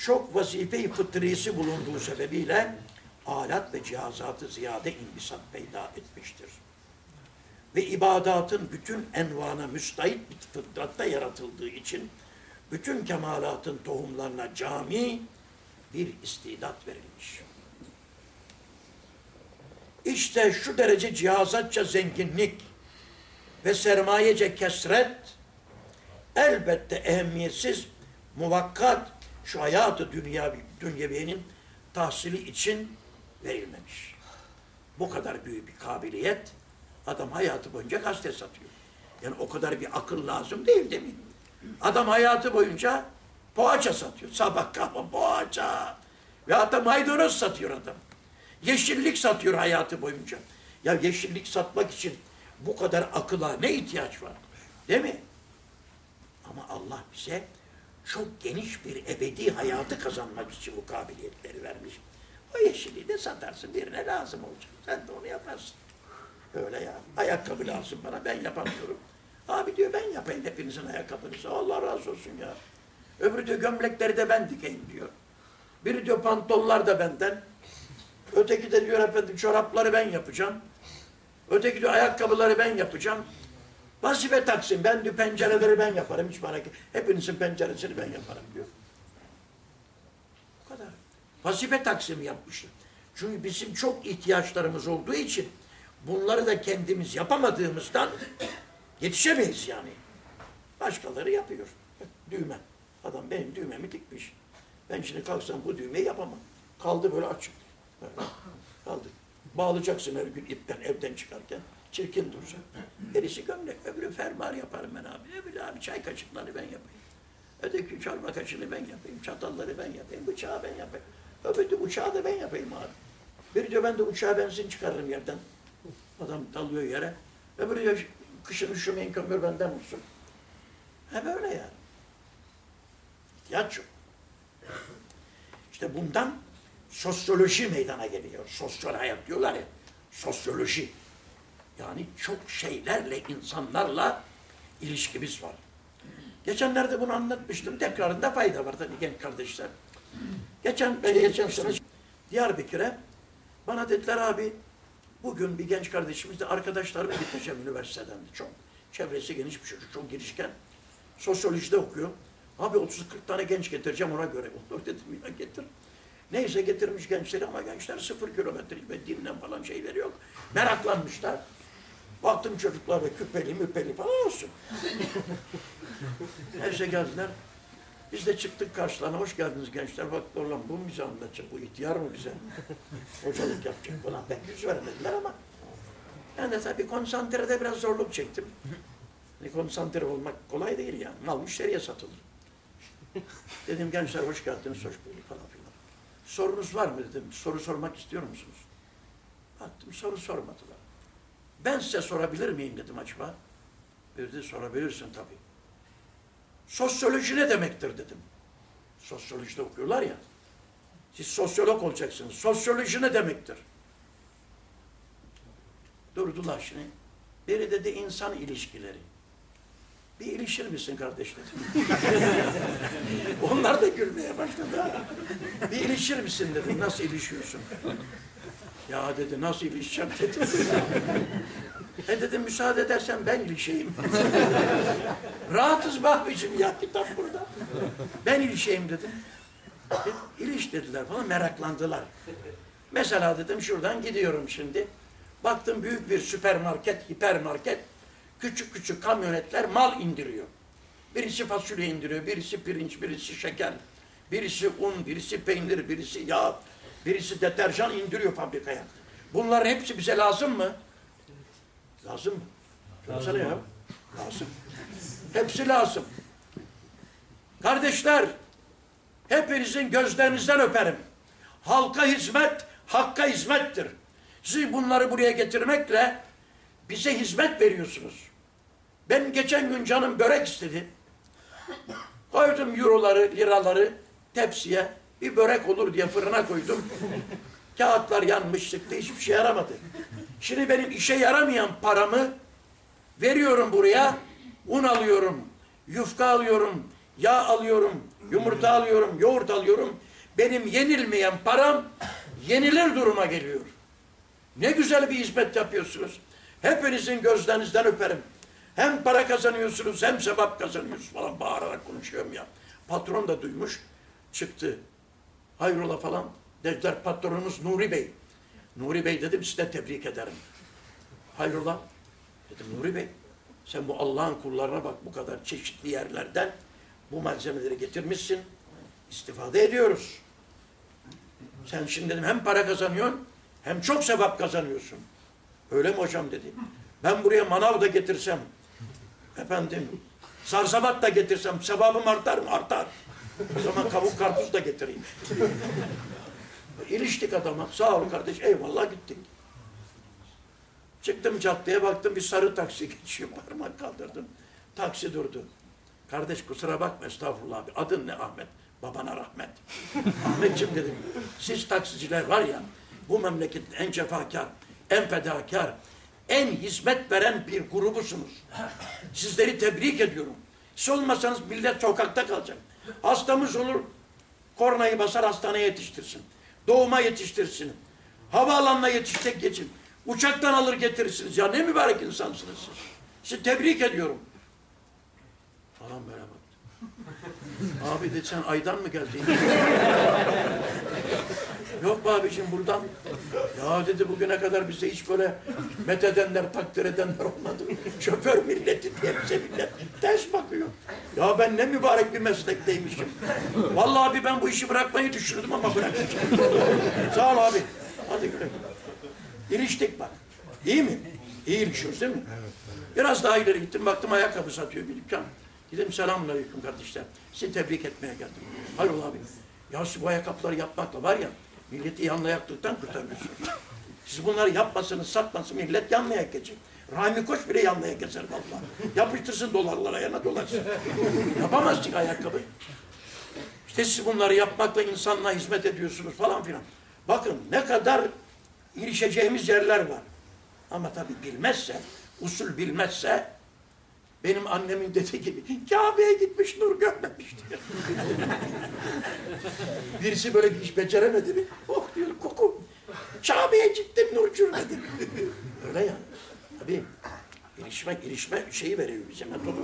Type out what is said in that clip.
çok vazife-i fıtrisi bulunduğu sebebiyle alat ve cihazatı ziyade imbisat peyda etmiştir. Ve ibadatın bütün envana müstahit bir fıtratta yaratıldığı için bütün kemalatın tohumlarına cami bir istidat verilmiş. İşte şu derece cihazatça zenginlik ve sermayece kesret elbette ehemmiyetsiz, muvakkat şu hayatı dünya, dünyeviyenin tahsili için verilmemiş. Bu kadar büyük bir kabiliyet adam hayatı boyunca gazete satıyor. Yani o kadar bir akıl lazım değil mi? Adam hayatı boyunca poğaça satıyor. Sabah kahve poğaça. Ve hatta maydanoz satıyor adam. Yeşillik satıyor hayatı boyunca. Ya yeşillik satmak için bu kadar akıla ne ihtiyaç var? Değil mi? Ama Allah bize çok geniş bir ebedi hayatı kazanmak için bu kabiliyetleri vermiş. O yeşilliği de satarsın birine lazım olacak. Sen de onu yaparsın. Öyle ya. Ayakkabı lazım bana ben yapamıyorum. Abi diyor ben yapayım hepinizin ayakkabınızı. Allah razı olsun ya. Öbürü diyor gömlekleri de ben dikeyim diyor. Biri diyor pantollar da benden. Öteki de diyor efendim çorapları ben yapacağım. Öteki diyor ayakkabıları ben yapacağım. Vazife taksim. Ben diyor pencereleri ben yaparım. Hiç merak etme. Hepinizin penceresini ben yaparım diyor. Bu kadar. Vazife taksimi yapmışlar. Çünkü bizim çok ihtiyaçlarımız olduğu için bunları da kendimiz yapamadığımızdan yetişemeyiz yani. Başkaları yapıyor. Düğme. Adam benim düğmemi dikmiş. Ben şimdi kalksam bu düğmeyi yapamam. Kaldı böyle açık. Böyle. Kaldı. Bağlayacaksın her gün ipten evden çıkarken. Çirkin duracak. Birisi gömlek, öbürü fermuar yaparım ben abi. Öbürü abi çay kaşıklarını ben yapayım. Öteki çorba kaşığını ben yapayım. Çatalları ben yapayım. Bıçağı ben yapayım. Öbürü uçağı da ben yapayım abi. Biri diyor ben de uçağa benzin çıkarırım yerden. Adam dalıyor yere. Öbürü diyor kışın üşümeyin kömür benden olsun. He böyle yani. İhtiyaç yok. İşte bundan sosyoloji meydana geliyor. Sosyal hayat diyorlar ya. Sosyoloji. Yani çok şeylerle, insanlarla ilişkimiz var. Geçenlerde bunu anlatmıştım. Tekrarında fayda var tabii genç kardeşler. Geçen, ben geçen sene Diyarbakır'a bana dediler abi bugün bir genç kardeşimiz de arkadaşlarım gideceğim üniversiteden. Çok çevresi geniş bir çocuk, çok girişken. Sosyolojide okuyor. Abi 30-40 tane genç getireceğim ona göre. Olur dedim ya getir. Neyse getirmiş gençleri ama gençler sıfır kilometre ve dinle falan şeyleri yok. Meraklanmışlar. Baktım çocuklar da küpeli müpeli falan olsun. Neyse geldiler. Biz de çıktık karşılarına. Hoş geldiniz gençler. Bak ulan bu bize anlatacak? Bu ihtiyar mı bize? Hocalık yapacak falan. Ben yüz veremediler ama. Ben de tabii konsantrede biraz zorluk çektim. Hani konsantre olmak kolay değil yani. Mal müşteriye satılır. Dedim gençler hoş geldiniz, hoş bulduk falan filan. Sorunuz var mı dedim. Soru sormak istiyor musunuz? Baktım soru sormadılar. Ben size sorabilir miyim dedim acaba. Bir de sorabilirsin tabii. Sosyoloji ne demektir dedim. Sosyolojide okuyorlar ya. Siz sosyolog olacaksınız. Sosyoloji ne demektir? Durdular şimdi. Biri dedi insan ilişkileri. Bir ilişir misin kardeş dedim. Onlar da gülmeye başladı. Bir ilişir misin dedim. Nasıl ilişiyorsun? Ya dedi nasıl ilişeceğim dedi. e dedim müsaade edersen ben ilişeyim. Rahatız Bahbicim ya kitap burada. Ben ilişeyim dedim. E, İliş dediler falan meraklandılar. Mesela dedim şuradan gidiyorum şimdi. Baktım büyük bir süpermarket, hipermarket. Küçük küçük kamyonetler mal indiriyor. Birisi fasulye indiriyor, birisi pirinç, birisi şeker, birisi un, birisi peynir, birisi yağ, birisi deterjan indiriyor fabrikaya. Bunların hepsi bize lazım mı? Lazım mı? Lazım ya. Lazım. Hepsi lazım. Kardeşler, hepinizin gözlerinizden öperim. Halka hizmet, hakka hizmettir. Siz bunları buraya getirmekle bize hizmet veriyorsunuz. Ben geçen gün canım börek istedi. Koydum euroları, liraları tepsiye. Bir börek olur diye fırına koydum. Kağıtlar yanmış çıktı. Hiçbir şey yaramadı. Şimdi benim işe yaramayan paramı veriyorum buraya. Un alıyorum, yufka alıyorum, Yağ alıyorum, yumurta alıyorum, yoğurt alıyorum. Benim yenilmeyen param yenilir duruma geliyor. Ne güzel bir hizmet yapıyorsunuz. Hepinizin gözlerinizden öperim. Hem para kazanıyorsunuz hem sevap kazanıyorsunuz falan bağırarak konuşuyorum ya. Patron da duymuş çıktı. Hayrola falan dediler patronumuz Nuri Bey. Nuri Bey dedim size tebrik ederim. Hayrola? Dedim Nuri Bey sen bu Allah'ın kullarına bak bu kadar çeşitli yerlerden bu malzemeleri getirmişsin. İstifade ediyoruz. Sen şimdi dedim hem para kazanıyorsun hem çok sevap kazanıyorsun. Öyle mi hocam dedi. Ben buraya manav da getirsem efendim sarsabat da getirsem sevabım artar mı? Artar. O zaman kavuk karpuz da getireyim. İliştik adama. Sağ ol kardeş. Eyvallah gittik. Çıktım caddeye baktım bir sarı taksi geçiyor. Parmak kaldırdım. Taksi durdu. Kardeş kusura bakma estağfurullah abi. Adın ne Ahmet? Babana rahmet. Ahmetciğim dedim. Siz taksiciler var ya bu memleketin en cefakar, en fedakar, en hizmet veren bir grubusunuz. Sizleri tebrik ediyorum. Siz olmasanız millet sokakta kalacak. Hastamız olur, kornayı basar hastaneye yetiştirsin. Doğuma yetiştirsin. Havaalanına yetişecek geçin. Uçaktan alır getirirsiniz. Ya ne mübarek insansınız siz. Sizi tebrik ediyorum. Falan böyle baktı. Abi dedi sen aydan mı geldin? Yok be abicim buradan. Ya dedi bugüne kadar bize hiç böyle met edenler, takdir edenler olmadı. Şoför milleti diye bize millet ters bakıyor. Ya ben ne mübarek bir meslekteymişim. Vallahi abi ben bu işi bırakmayı düşünürdüm ama bırakmayacağım. Sağ ol abi. Hadi güle güle. İliştik bak. İyi mi? İyi ilişiyoruz değil mi? Biraz daha ileri gittim baktım ayakkabı satıyor bir dükkan. Dedim selamünaleyküm kardeşler. Sizi tebrik etmeye geldim. Hayrola abi. Ya siz bu ayakkabıları yapmakla var ya milleti yanlayaklıktan kurtarıyorsunuz. Siz bunları yapmasanız satmasın millet yanmaya geçecek. Rahmi Koç bile yanmaya geçer vallahi. Yapıştırsın dolarlara yana dolarsın. Yapamazsın ayakkabı. İşte siz bunları yapmakla insanlığa hizmet ediyorsunuz falan filan. Bakın ne kadar ilişeceğimiz yerler var. Ama tabii bilmezse, usul bilmezse benim annemin dediği gibi Kabe'ye gitmiş nur görmemiş diyor. Birisi böyle bir iş beceremedi mi? Oh diyor koku. Kabe'ye gittim nur görmedim. Öyle yani. Tabii. Gelişme, gelişme şeyi veriyor bize metodu.